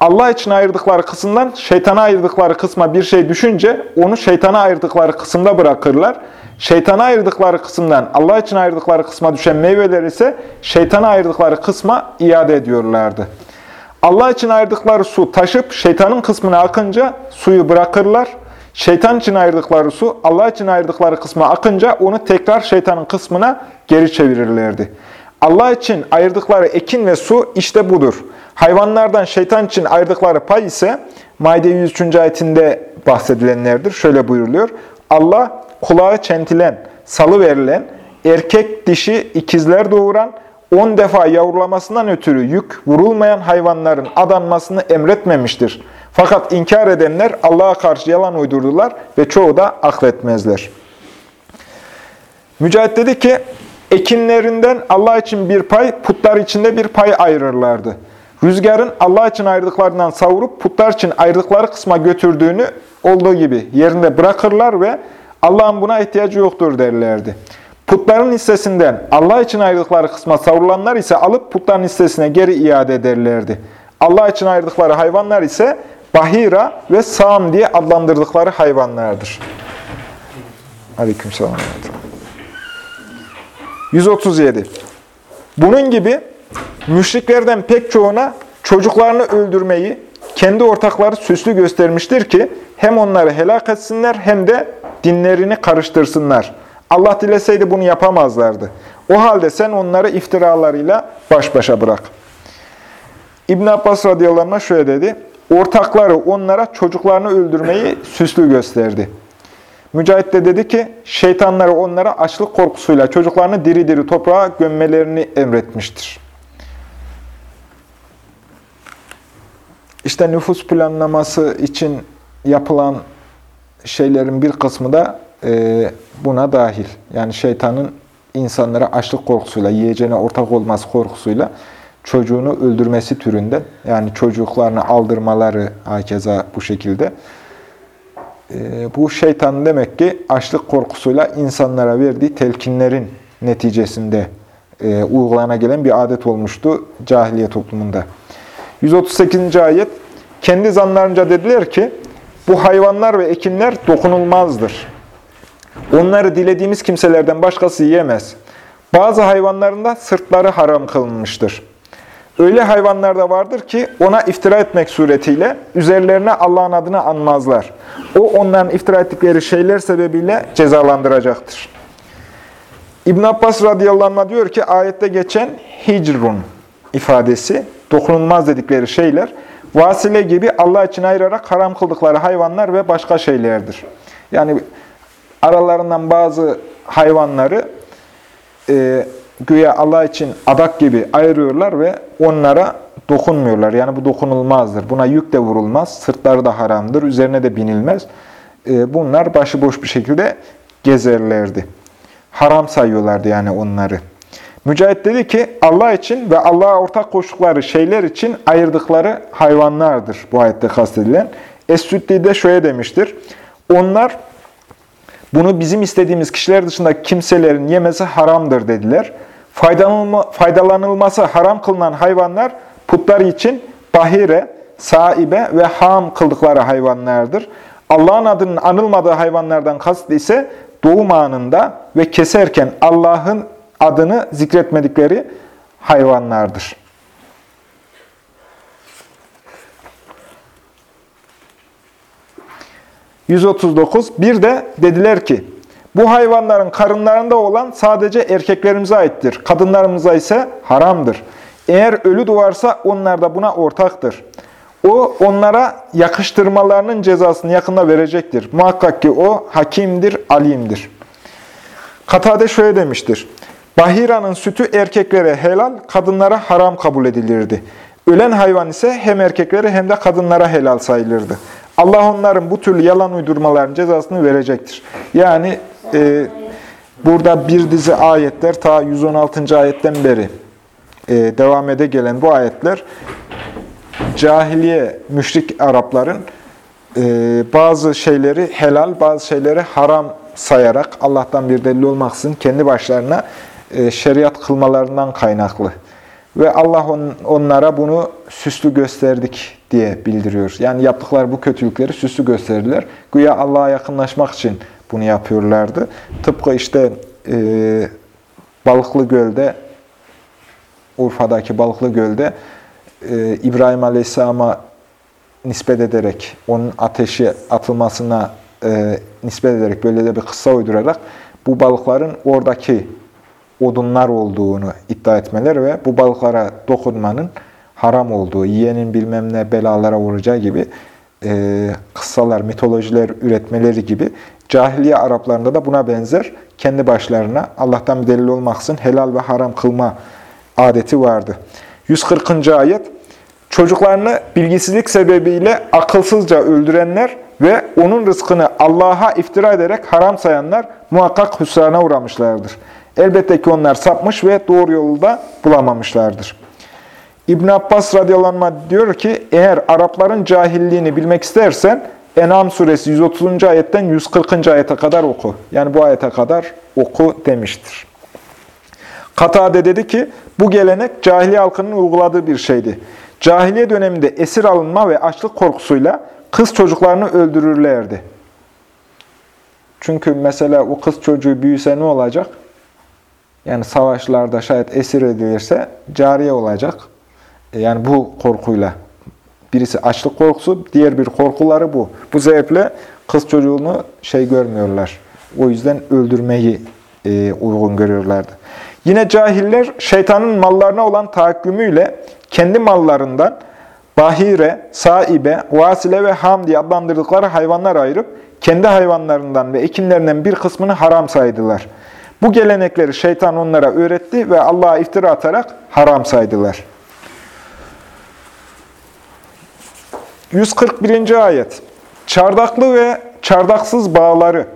Allah için ayırdıkları kısımdan şeytana ayırdıkları kısma bir şey düşünce onu şeytana ayırdıkları kısımda bırakırlar. Şeytana ayırdıkları kısımdan Allah için ayırdıkları kısma düşen meyveler ise şeytana ayırdıkları kısma iade ediyorlardı. Allah için ayırdıkları su taşıp şeytanın kısmına akınca suyu bırakırlar. Şeytan için ayırdıkları su Allah için ayırdıkları kısma akınca onu tekrar şeytanın kısmına geri çevirirlerdi. Allah için ayırdıkları ekin ve su işte budur. Hayvanlardan şeytan için ayırdıkları pay ise Maide 103. ayetinde bahsedilenlerdir. Şöyle buyuruluyor. Allah kulağı çentilen, salı verilen, erkek dişi ikizler doğuran, on defa yavrulamasından ötürü yük vurulmayan hayvanların adanmasını emretmemiştir. Fakat inkar edenler Allah'a karşı yalan uydurdular ve çoğu da akletmezler. Mücahit dedi ki, ekinlerinden Allah için bir pay, putlar içinde bir pay ayırırlardı. Rüzgarın Allah için ayırdıklarından savurup putlar için ayırdıkları kısma götürdüğünü olduğu gibi yerinde bırakırlar ve Allah'ın buna ihtiyacı yoktur derlerdi. Putların hissesinden Allah için ayırdıkları kısma savrulanlar ise alıp putların hissesine geri iade ederlerdi. Allah için ayırdıkları hayvanlar ise Bahira ve Sam diye adlandırdıkları hayvanlardır. Aleykümselam. 137. Bunun gibi müşriklerden pek çoğuna çocuklarını öldürmeyi kendi ortakları süslü göstermiştir ki hem onları helak etsinler hem de dinlerini karıştırsınlar. Allah dileseydi bunu yapamazlardı. O halde sen onları iftiralarıyla baş başa bırak. İbn Abbas radıyallahu anh şöyle dedi. Ortakları onlara çocuklarını öldürmeyi süslü gösterdi. Mücahit de dedi ki, şeytanları onlara açlık korkusuyla çocuklarını diri diri toprağa gömmelerini emretmiştir. İşte nüfus planlaması için yapılan şeylerin bir kısmı da e, buna dahil. Yani şeytanın insanlara açlık korkusuyla, yiyeceğine ortak olması korkusuyla çocuğunu öldürmesi türünden, yani çocuklarını aldırmaları hakeza bu şekilde. E, bu şeytanın demek ki açlık korkusuyla insanlara verdiği telkinlerin neticesinde e, uygulana gelen bir adet olmuştu cahiliye toplumunda. 138. ayet, kendi zanlarınca dediler ki, bu hayvanlar ve ekinler dokunulmazdır. Onları dilediğimiz kimselerden başkası yiyemez. Bazı hayvanların da sırtları haram kılınmıştır. Öyle hayvanlar da vardır ki ona iftira etmek suretiyle üzerlerine Allah'ın adını anmazlar. O onların iftira ettikleri şeyler sebebiyle cezalandıracaktır. İbn Abbas radıyallahu diyor ki ayette geçen hicrun ifadesi, dokunulmaz dedikleri şeyler, vasile gibi Allah için ayırarak haram kıldıkları hayvanlar ve başka şeylerdir. Yani aralarından bazı hayvanları e, güya Allah için adak gibi ayırıyorlar ve onlara dokunmuyorlar. Yani bu dokunulmazdır. Buna yük de vurulmaz. Sırtları da haramdır. Üzerine de binilmez. E, bunlar başıboş bir şekilde gezerlerdi. Haram sayıyorlardı yani onları. Mücahit dedi ki Allah için ve Allah'a ortak koştukları şeyler için ayırdıkları hayvanlardır bu ayette kastedilen. Es-Süddi de şöyle demiştir. Onlar bunu bizim istediğimiz kişiler dışında kimselerin yemesi haramdır dediler. Faydalanılması haram kılınan hayvanlar putları için bahire, saibe ve ham kıldıkları hayvanlardır. Allah'ın adının anılmadığı hayvanlardan kast ise doğum anında ve keserken Allah'ın adını zikretmedikleri hayvanlardır. ...139. Bir de dediler ki... ...bu hayvanların karınlarında olan sadece erkeklerimize aittir. Kadınlarımıza ise haramdır. Eğer ölü duvarsa onlar da buna ortaktır. O onlara yakıştırmalarının cezasını yakında verecektir. Muhakkak ki o hakimdir, alimdir. Katade şöyle demiştir. Bahira'nın sütü erkeklere helal, kadınlara haram kabul edilirdi. Ölen hayvan ise hem erkeklere hem de kadınlara helal sayılırdı. Allah onların bu türlü yalan uydurmaların cezasını verecektir. Yani e, burada bir dizi ayetler, ta 116. ayetten beri e, devam ede gelen bu ayetler, cahiliye, müşrik Arapların e, bazı şeyleri helal, bazı şeyleri haram sayarak, Allah'tan bir delil olmaksızın kendi başlarına e, şeriat kılmalarından kaynaklı. Ve Allah on, onlara bunu süslü gösterdik diye bildiriyor. Yani yaptıkları bu kötülükleri süslü gösterdiler. Güya Allah'a yakınlaşmak için bunu yapıyorlardı. Tıpkı işte e, Balıklı Göl'de, Urfa'daki Balıklı Göl'de e, İbrahim Aleyhisselam'a nispet ederek, onun ateşi atılmasına e, nispet ederek, böyle de bir kıssa uydurarak bu balıkların oradaki odunlar olduğunu iddia etmeler ve bu balıklara dokunmanın haram olduğu, yiyenin bilmem ne belalara vuracağı gibi e, kıssalar, mitolojiler üretmeleri gibi cahiliye Araplarında da buna benzer kendi başlarına Allah'tan bir delil olmaksın helal ve haram kılma adeti vardı. 140. ayet Çocuklarını bilgisizlik sebebiyle akılsızca öldürenler ve onun rızkını Allah'a iftira ederek haram sayanlar muhakkak hüsrana uğramışlardır. Elbette ki onlar sapmış ve doğru yolu da bulamamışlardır. İbn Abbas radıyallahu diyor ki, eğer Arapların cahilliğini bilmek istersen, En'am suresi 130. ayetten 140. ayete kadar oku. Yani bu ayete kadar oku demiştir. Katade dedi ki, bu gelenek cahiliye halkının uyguladığı bir şeydi. Cahiliye döneminde esir alınma ve açlık korkusuyla kız çocuklarını öldürürlerdi. Çünkü mesela o kız çocuğu büyüse ne olacak? Yani savaşlarda şayet esir edilirse cariye olacak. E, yani bu korkuyla. Birisi açlık korkusu, diğer bir korkuları bu. Bu sebeple kız çocuğunu şey görmüyorlar. O yüzden öldürmeyi e, uygun görüyorlardı. Yine cahiller şeytanın mallarına olan tahakkümüyle kendi mallarından bahire, saibe, vasile ve ham diye adlandırdıkları hayvanlar ayırıp kendi hayvanlarından ve ekinlerinden bir kısmını haram saydılar. Bu gelenekleri şeytan onlara öğretti ve Allah'a iftira atarak haram saydılar. 141. ayet Çardaklı ve çardaksız bağları,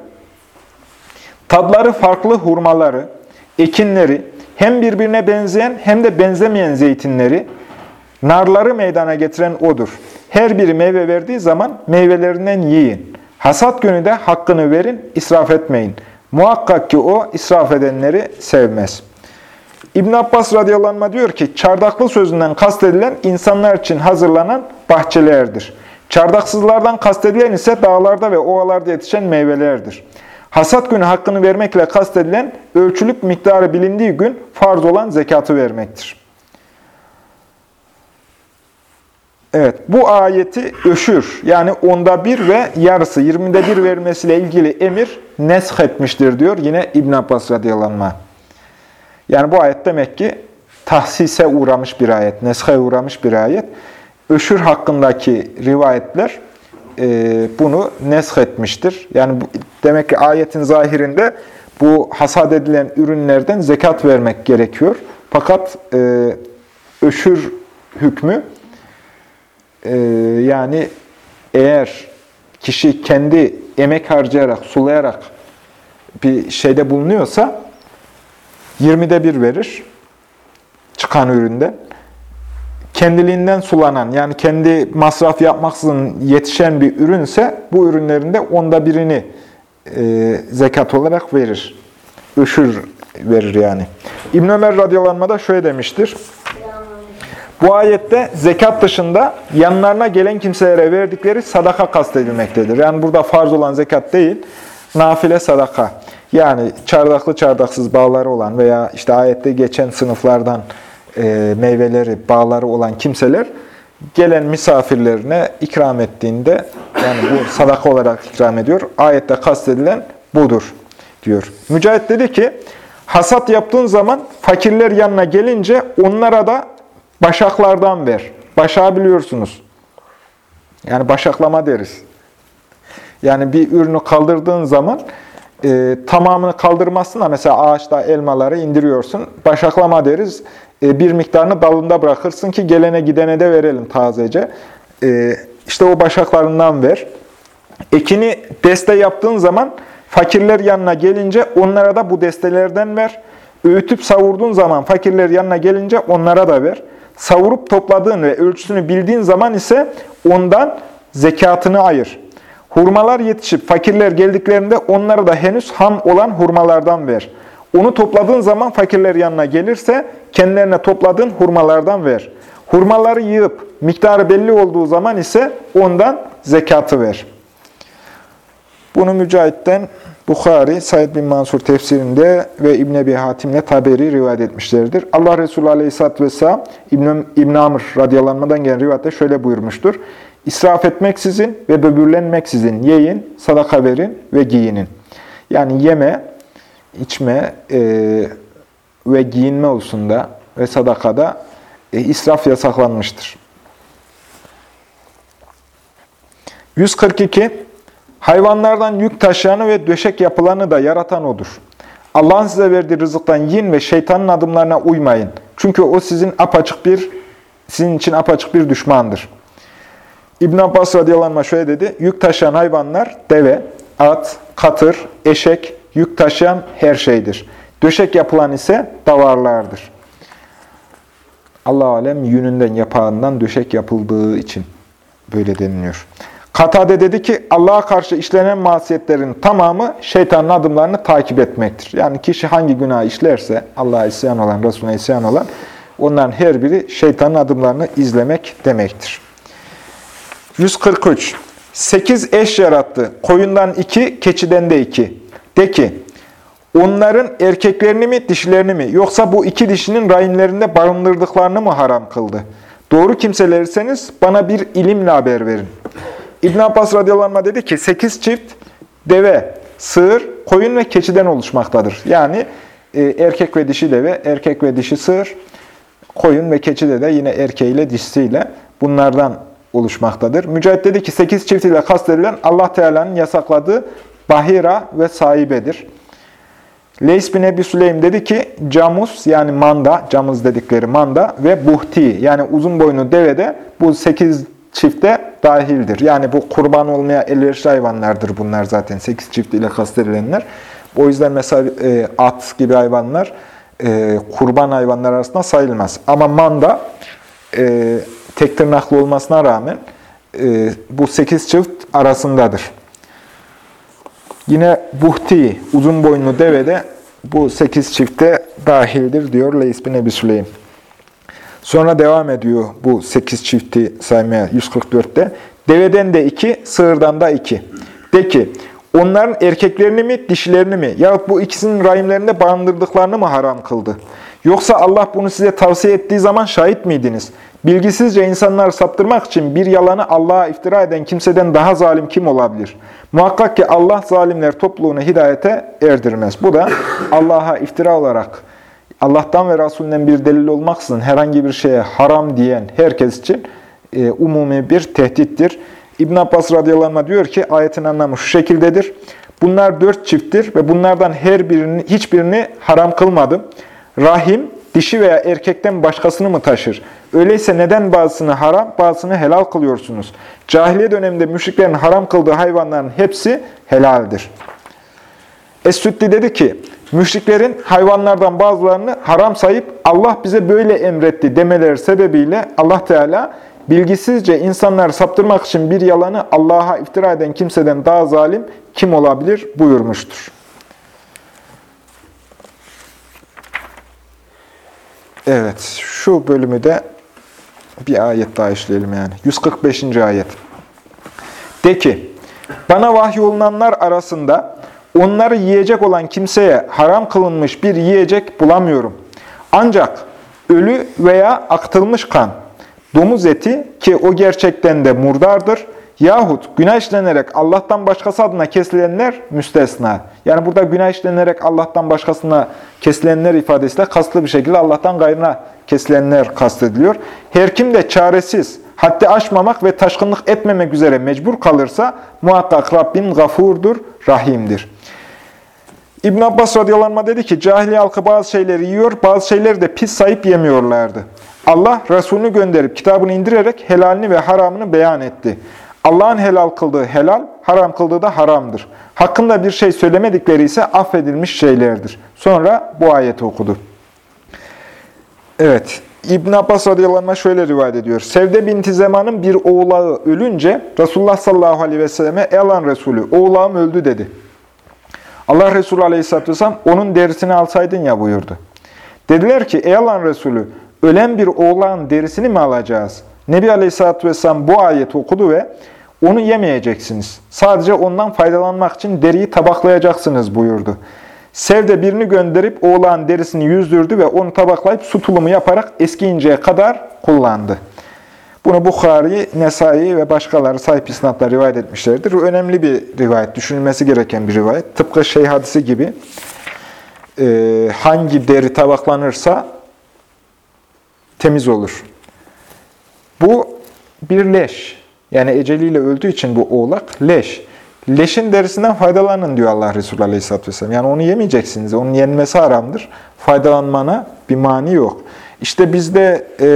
tadları farklı hurmaları, ekinleri, hem birbirine benzeyen hem de benzemeyen zeytinleri, narları meydana getiren O'dur. Her biri meyve verdiği zaman meyvelerinden yiyin. Hasat günü de hakkını verin, israf etmeyin. Muhakkak ki O israf edenleri sevmez. İbn Abbas radıyallahu diyor ki, çardaklı sözünden kastedilen insanlar için hazırlanan bahçelerdir. Çardaksızlardan kastedilen ise dağlarda ve ovalarda yetişen meyvelerdir. Hasat günü hakkını vermekle kastedilen ölçülük miktarı bilindiği gün farz olan zekatı vermektir. Evet, bu ayeti öşür, yani onda bir ve yarısı, yirmide bir vermesiyle ilgili emir nesh etmiştir diyor yine İbn Abbas radıyallahu. Yani bu ayet demek ki tahsise uğramış bir ayet, neshe uğramış bir ayet. Öşür hakkındaki rivayetler e, bunu nesh etmiştir. Yani bu, demek ki ayetin zahirinde bu hasat edilen ürünlerden zekat vermek gerekiyor. Fakat e, öşür hükmü e, yani eğer kişi kendi emek harcayarak, sulayarak bir şeyde bulunuyorsa 20'de bir verir çıkan üründe. Kendiliğinden sulanan yani kendi masraf yapmaksızın yetişen bir ürünse bu ürünlerinde onda birini e, zekat olarak verir. Üşür verir yani. İbn Ömer radıyallahu da şöyle demiştir. Bu ayette zekat dışında yanlarına gelen kimselere verdikleri sadaka kastedilmektedir. Yani burada farz olan zekat değil, nafile sadaka. Yani çardaklı çardaksız bağları olan veya işte ayette geçen sınıflardan e, meyveleri, bağları olan kimseler gelen misafirlerine ikram ettiğinde yani bu sadaka olarak ikram ediyor. Ayette kastedilen budur diyor. Mücahit dedi ki hasat yaptığın zaman fakirler yanına gelince onlara da başaklardan ver. Başağı biliyorsunuz. Yani başaklama deriz. Yani bir ürünü kaldırdığın zaman e, tamamını kaldırmazsın da mesela ağaçta elmaları indiriyorsun. Başaklama deriz. E, bir miktarını dalında bırakırsın ki gelene gidene de verelim tazece. E, işte o başaklarından ver. Ekini deste yaptığın zaman fakirler yanına gelince onlara da bu destelerden ver. Öğütüp savurduğun zaman fakirler yanına gelince onlara da ver. Savurup topladığın ve ölçüsünü bildiğin zaman ise ondan zekatını ayır. Hurmalar yetişip fakirler geldiklerinde onlara da henüz ham olan hurmalardan ver. Onu topladığın zaman fakirler yanına gelirse kendilerine topladığın hurmalardan ver. Hurmaları yığıp miktarı belli olduğu zaman ise ondan zekatı ver. Bunu Mücahit'ten Bukhari, Said bin Mansur tefsirinde ve İbn Ebi Hatim'le Taberi rivayet etmişlerdir. Allah Resulü Aleyhisselatü Vesselam İbn, İbn Amr radyalanmadan gelen rivayette şöyle buyurmuştur. İsraf etmeksizin ve böbürlenmeksizin yiyin, sadaka verin ve giyinin. Yani yeme, içme e, ve giyinme hususunda ve sadakada e, israf yasaklanmıştır. 142. Hayvanlardan yük taşıyanı ve döşek yapılanı da yaratan O'dur. Allah'ın size verdiği rızıktan yiyin ve şeytanın adımlarına uymayın. Çünkü o sizin apaçık bir, sizin için apaçık bir düşmandır. İbn Abbas radıyallahu anh şöyle dedi, yük taşıyan hayvanlar deve, at, katır, eşek, yük taşıyan her şeydir. Döşek yapılan ise davarlardır. Allah alem yününden yapağından döşek yapıldığı için böyle deniliyor. Katade dedi ki Allah'a karşı işlenen masiyetlerin tamamı şeytanın adımlarını takip etmektir. Yani kişi hangi günah işlerse Allah'a isyan olan, Resulüne isyan olan onların her biri şeytanın adımlarını izlemek demektir. 143. Sekiz eş yarattı. Koyundan iki, keçiden de iki. De ki, onların erkeklerini mi, dişilerini mi, yoksa bu iki dişinin rahimlerinde barındırdıklarını mı haram kıldı? Doğru kimselerseniz bana bir ilimle haber verin. İbn Abbas radıyallahu dedi ki, sekiz çift deve, sığır, koyun ve keçiden oluşmaktadır. Yani e, erkek ve dişi deve, erkek ve dişi sığır, koyun ve keçide de yine erkeğiyle dişisiyle bunlardan oluşmaktadır. Mücahit dedi ki 8 çift ile kastedilen Allah Teala'nın yasakladığı bahira ve sahibedir. Leys bin Ebi Süleym dedi ki camus yani manda, camuz dedikleri manda ve buhti yani uzun boynu devede bu 8 çifte dahildir. Yani bu kurban olmaya elverişli hayvanlardır bunlar zaten 8 çift ile kastedilenler. O yüzden mesela e, at gibi hayvanlar e, kurban hayvanlar arasında sayılmaz. Ama manda e, tek tırnaklı olmasına rağmen e, bu sekiz çift arasındadır. Yine buhti, uzun boyunlu deve de bu sekiz çifte dahildir diyor Leys bin Ebi Süleym. Sonra devam ediyor bu sekiz çifti saymaya 144'te. Deveden de iki, sığırdan da iki. De ki, onların erkeklerini mi, dişilerini mi yahut bu ikisinin rahimlerinde barındırdıklarını mı haram kıldı? Yoksa Allah bunu size tavsiye ettiği zaman şahit miydiniz? Bilgisizce insanları saptırmak için bir yalanı Allah'a iftira eden kimseden daha zalim kim olabilir? Muhakkak ki Allah zalimler topluluğunu hidayete erdirmez. Bu da Allah'a iftira olarak Allah'tan ve Resulünden bir delil olmaksızın herhangi bir şeye haram diyen herkes için e, umumi bir tehdittir. İbn Abbas radıyallahu anh diyor ki ayetin anlamı şu şekildedir. Bunlar dört çifttir ve bunlardan her birini, hiçbirini haram kılmadım. Rahim, dişi veya erkekten başkasını mı taşır? Öyleyse neden bazısını haram, bazısını helal kılıyorsunuz? Cahiliye döneminde müşriklerin haram kıldığı hayvanların hepsi helaldir. Es-Süddi dedi ki, müşriklerin hayvanlardan bazılarını haram sayıp Allah bize böyle emretti demeleri sebebiyle Allah Teala bilgisizce insanları saptırmak için bir yalanı Allah'a iftira eden kimseden daha zalim kim olabilir buyurmuştur. Evet, şu bölümü de bir ayet daha işleyelim yani. 145. ayet. De ki, bana vahyolunanlar arasında onları yiyecek olan kimseye haram kılınmış bir yiyecek bulamıyorum. Ancak ölü veya aktılmış kan, domuz eti ki o gerçekten de murdardır, Yahut günah işlenerek Allah'tan başkası adına kesilenler müstesna. Yani burada günah işlenerek Allah'tan başkasına kesilenler ifadesiyle kasıtlı bir şekilde Allah'tan gayrına kesilenler kastediliyor. Her kim de çaresiz, haddi aşmamak ve taşkınlık etmemek üzere mecbur kalırsa muhakkak Rabbim gafurdur, rahimdir. İbn Abbas radıyallahu dedi ki, cahiliye halkı bazı şeyleri yiyor, bazı şeyleri de pis sayıp yemiyorlardı. Allah Resulünü gönderip kitabını indirerek helalini ve haramını beyan etti. Allah'ın helal kıldığı helal, haram kıldığı da haramdır. Hakkında bir şey söylemedikleri ise affedilmiş şeylerdir. Sonra bu ayeti okudu. Evet, İbn Abbas radıyallahu şöyle rivayet ediyor. Sevde binti Zeman'ın bir oğlağı ölünce Resulullah sallallahu aleyhi ve selleme Elan Resulü, oğlağım öldü dedi. Allah Resulü aleyhisselatü vesselam onun derisini alsaydın ya buyurdu. Dediler ki ey Allah'ın Resulü ölen bir oğlağın derisini mi alacağız? Nebi Aleyhisselatü Vesselam bu ayeti okudu ve onu yemeyeceksiniz. Sadece ondan faydalanmak için deriyi tabaklayacaksınız buyurdu. Sevde birini gönderip oğlan derisini yüzdürdü ve onu tabaklayıp su tulumu yaparak eskiyinceye kadar kullandı. Bunu Bukhari, Nesai ve başkaları sahip isnatla rivayet etmişlerdir. Önemli bir rivayet, düşünülmesi gereken bir rivayet. Tıpkı şey hadisi gibi e, hangi deri tabaklanırsa temiz olur. Bu bir leş. Yani eceliyle öldüğü için bu oğlak leş. Leşin derisinden faydalanın diyor Allah Resulü Aleyhisselatü Vesselam. Yani onu yemeyeceksiniz. Onun yenmesi haramdır. Faydalanmana bir mani yok. İşte bizde e,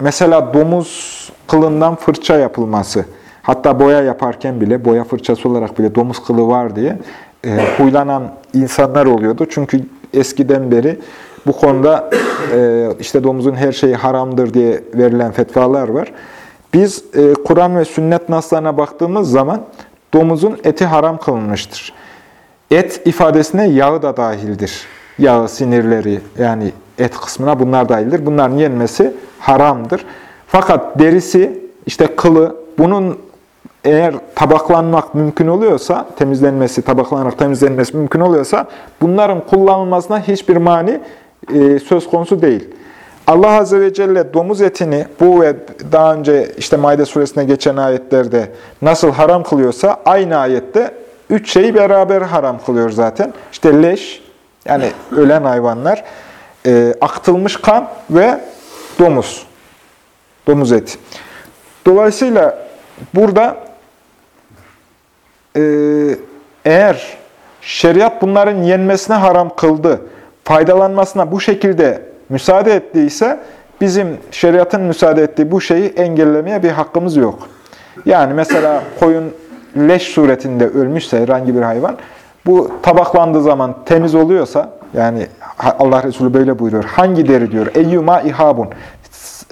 mesela domuz kılından fırça yapılması, hatta boya yaparken bile, boya fırçası olarak bile domuz kılı var diye e, huylanan insanlar oluyordu. Çünkü eskiden beri bu konuda e, işte domuzun her şeyi haramdır diye verilen fetvalar var. Biz e, Kur'an ve sünnet naslarına baktığımız zaman domuzun eti haram kılınmıştır. Et ifadesine yağı da dahildir. Yağı, sinirleri yani et kısmına bunlar dahildir. Bunların yenmesi haramdır. Fakat derisi, işte kılı, bunun eğer tabaklanmak mümkün oluyorsa, temizlenmesi, tabaklanarak temizlenmesi mümkün oluyorsa, bunların kullanılmasına hiçbir mani e, söz konusu değil. Allah Azze ve Celle domuz etini bu ve daha önce işte Maide suresine geçen ayetlerde nasıl haram kılıyorsa aynı ayette üç şeyi beraber haram kılıyor zaten. İşte leş, yani ölen hayvanlar, e, aktılmış kan ve domuz. Domuz eti. Dolayısıyla burada e, eğer şeriat bunların yenmesine haram kıldı, faydalanmasına bu şekilde müsaade ettiyse bizim şeriatın müsaade ettiği bu şeyi engellemeye bir hakkımız yok. Yani mesela koyun leş suretinde ölmüşse herhangi bir hayvan, bu tabaklandığı zaman temiz oluyorsa, yani Allah Resulü böyle buyuruyor. Hangi deri diyor? Eyyuma ihabun.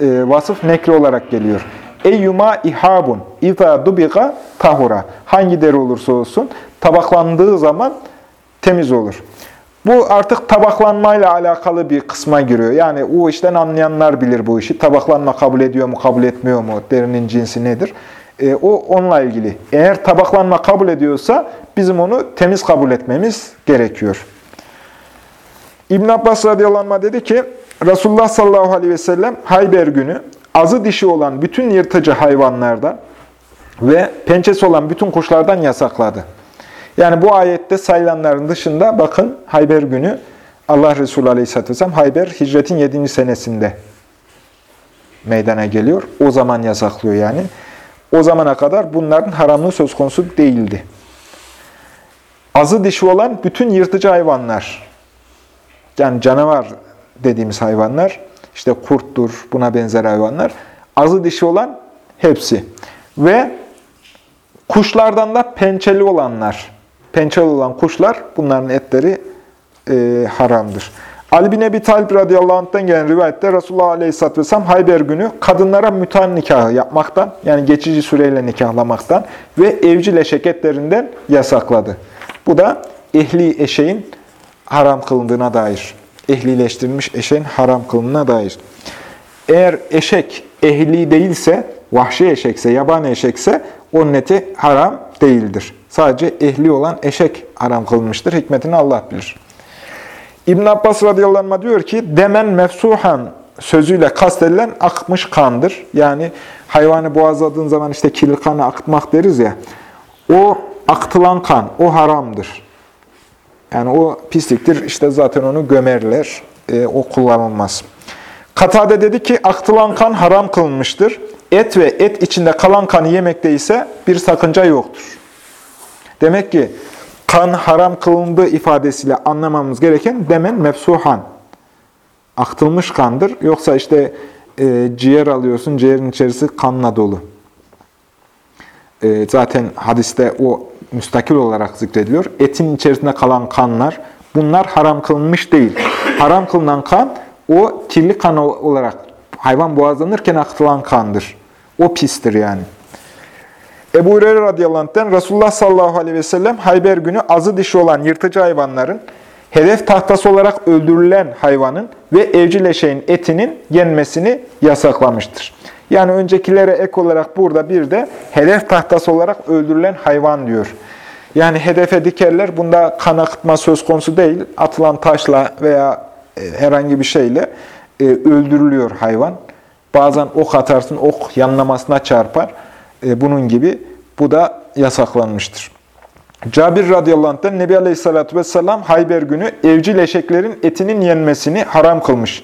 E, vasıf nekri olarak geliyor. Eyyuma ihabun. İza dubiga tahura. Hangi deri olursa olsun tabaklandığı zaman temiz olur. Bu artık tabaklanmayla alakalı bir kısma giriyor. Yani o işten anlayanlar bilir bu işi. Tabaklanma kabul ediyor mu, kabul etmiyor mu, derinin cinsi nedir? E, o onunla ilgili. Eğer tabaklanma kabul ediyorsa bizim onu temiz kabul etmemiz gerekiyor. İbn Abbas radıyallahu anh dedi ki, Resulullah sallallahu aleyhi ve sellem Hayber günü azı dişi olan bütün yırtıcı hayvanlardan ve pençesi olan bütün kuşlardan yasakladı. Yani bu ayette sayılanların dışında bakın Hayber günü Allah Resulü Aleyhisselatü Vesselam Hayber hicretin 7. senesinde meydana geliyor. O zaman yasaklıyor yani. O zamana kadar bunların haramlığı söz konusu değildi. Azı dişi olan bütün yırtıcı hayvanlar, yani canavar dediğimiz hayvanlar, işte kurttur, buna benzer hayvanlar, azı dişi olan hepsi. Ve kuşlardan da pençeli olanlar, pençeli olan kuşlar, bunların etleri e, haramdır. Ali bin Ebi Talib radıyallahu anh'tan gelen rivayette Resulullah aleyhisselatü vesselam Hayber günü kadınlara mütan nikahı yapmaktan, yani geçici süreyle nikahlamaktan ve evcil eşek etlerinden yasakladı. Bu da ehli eşeğin haram kılındığına dair, ehlileştirilmiş eşeğin haram kılındığına dair. Eğer eşek ehli değilse, vahşi eşekse, yabani eşekse onun eti haram değildir. Sadece ehli olan eşek haram kılınmıştır. Hikmetini Allah bilir. İbn Abbas radıyallahu diyor ki, demen mefsuhan sözüyle kastedilen akmış kandır. Yani hayvanı boğazladığın zaman işte kirli kanı akıtmak deriz ya, o aktılan kan, o haramdır. Yani o pisliktir, işte zaten onu gömerler, e, o kullanılmaz. Katade dedi ki, aktılan kan haram kılınmıştır. Et ve et içinde kalan kanı yemekte ise bir sakınca yoktur. Demek ki kan haram kılındığı ifadesiyle anlamamız gereken demen mefsuhan. Aktılmış kandır. Yoksa işte e, ciğer alıyorsun, ciğerin içerisi kanla dolu. E, zaten hadiste o müstakil olarak zikrediliyor. Etin içerisinde kalan kanlar, bunlar haram kılınmış değil. Haram kılınan kan, o kirli kan olarak hayvan boğazlanırken akıtılan kandır. O pistir yani. Ebu Hureyre radıyallahu anh'ten Resulullah sallallahu aleyhi ve sellem Hayber günü azı dişi olan yırtıcı hayvanların, hedef tahtası olarak öldürülen hayvanın ve evcil eşeğin etinin yenmesini yasaklamıştır. Yani öncekilere ek olarak burada bir de hedef tahtası olarak öldürülen hayvan diyor. Yani hedefe dikerler. Bunda kan akıtma söz konusu değil. Atılan taşla veya e, herhangi bir şeyle e, öldürülüyor hayvan. Bazen ok atarsın, ok yanlamasına çarpar. E, bunun gibi bu da yasaklanmıştır. Cabir radıyallahu anh'tan Nebi Aleyhisselatü Vesselam Hayber günü evcil eşeklerin etinin yenmesini haram kılmış.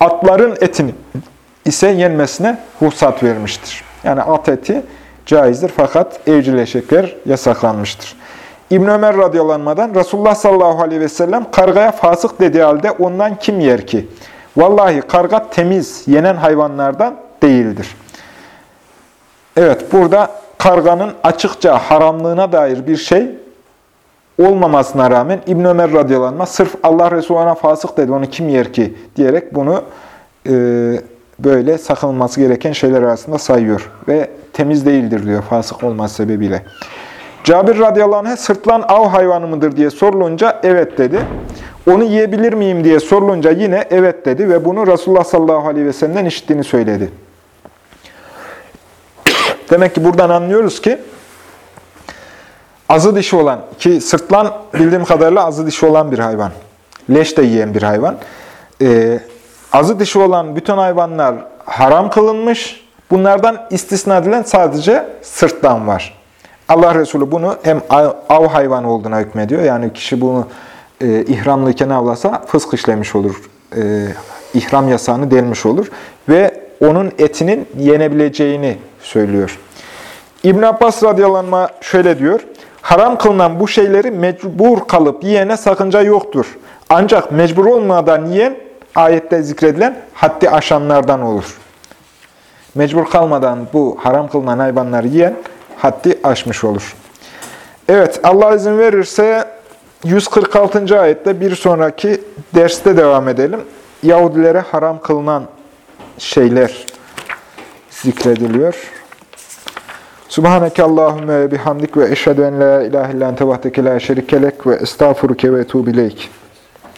Atların etini ise yenmesine ruhsat vermiştir. Yani at eti caizdir fakat evcil eşekler yasaklanmıştır. İbn Ömer radıyallahu anh'dan Resulullah sallallahu aleyhi ve sellem kargaya fasık dediği halde ondan kim yer ki? Vallahi karga temiz, yenen hayvanlardan değildir. Evet, burada karganın açıkça haramlığına dair bir şey olmamasına rağmen İbn Ömer radıyallahu anh sırf Allah Resulü ona fasık dedi, onu kim yer ki diyerek bunu e, böyle sakınılması gereken şeyler arasında sayıyor. Ve temiz değildir diyor fasık olması sebebiyle. Cabir radıyallahu anh'a sırtlan av hayvanı mıdır diye sorulunca evet dedi. Onu yiyebilir miyim diye sorulunca yine evet dedi ve bunu Resulullah sallallahu aleyhi ve sellem'den işittiğini söyledi. Demek ki buradan anlıyoruz ki azı dişi olan ki sırtlan bildiğim kadarıyla azı dişi olan bir hayvan. Leş de yiyen bir hayvan. Ee, azı dişi olan bütün hayvanlar haram kılınmış. Bunlardan istisna edilen sadece sırtlan var. Allah Resulü bunu hem av hayvanı olduğuna hükmediyor. Yani kişi bunu e, ihramlıyken avlasa fısk işlemiş olur. E, ihram yasağını delmiş olur. Ve onun etinin yenebileceğini söylüyor. İbn Abbas radıyallahu şöyle diyor. Haram kılınan bu şeyleri mecbur kalıp yiyene sakınca yoktur. Ancak mecbur olmadan yiyen ayette zikredilen haddi aşanlardan olur. Mecbur kalmadan bu haram kılınan hayvanları yiyen haddi aşmış olur. Evet Allah izin verirse 146. ayette bir sonraki derste devam edelim. Yahudilere haram kılınan şeyler zikrediliyor. Subhaneke Allahümme bihamdik ve eşhedü en la ilahe illan tevahdeke la şerikelek ve estağfuruke ve etubileyk.